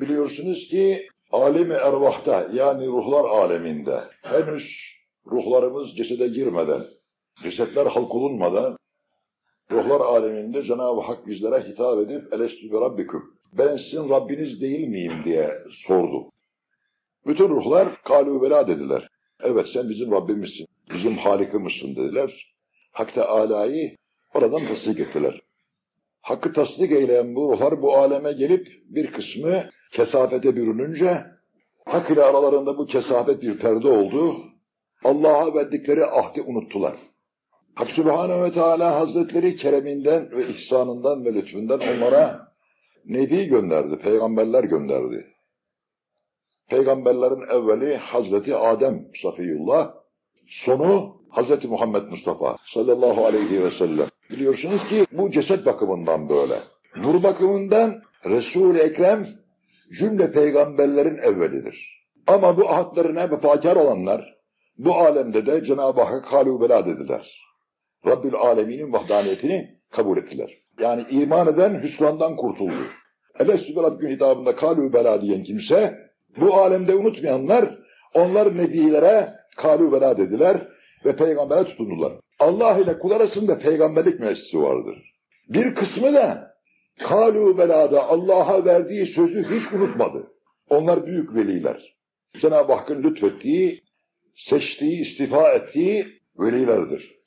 Biliyorsunuz ki alemi ervahta yani ruhlar aleminde henüz ruhlarımız cesede girmeden, cesetler halk olunmadan ruhlar aleminde Cenab-ı Hak bizlere hitap edip elestü bi rabbikum ben sizin Rabbiniz değil miyim diye sordu. Bütün ruhlar kalu bela dediler. Evet sen bizim Rabbimizsin, bizim Halikimizsin dediler. Hak Teala'yı oradan tasdik ettiler. Hakkı tasdik eyleyen bu ruhlar bu aleme gelip bir kısmı kesafete bürününce hak ile aralarında bu kesafet bir perde oldu. Allah'a verdikleri ahdi unuttular. Hak Sübhanehu ve Teala Hazretleri kereminden ve ihsanından ve lütfünden onlara Nebi gönderdi, peygamberler gönderdi. Peygamberlerin evveli Hazreti Adem Safiyullah, sonu Hazreti Muhammed Mustafa sallallahu aleyhi ve sellem. Biliyorsunuz ki bu ceset bakımından böyle. Nur bakımından Resul-i Ekrem cümle peygamberlerin evvelidir. Ama bu ahatlarına vefakar olanlar bu alemde de Cenab-ı Hakk'a kalu bela dediler. Rabbül Alemin'in vahdaniyetini kabul ettiler. Yani iman eden hüsrandan kurtuldu. Elestü ve Rabbim hitabında kalu bela diyen kimse bu alemde unutmayanlar onlar nebilere kalu bela dediler ve peygambere tutundular. Allah ile kul arasında peygamberlik müessesi vardır. Bir kısmı da kalu belada Allah'a verdiği sözü hiç unutmadı. Onlar büyük veliler. Cenab-ı Hakk'ın lütfettiği, seçtiği, istifa ettiği velilerdir.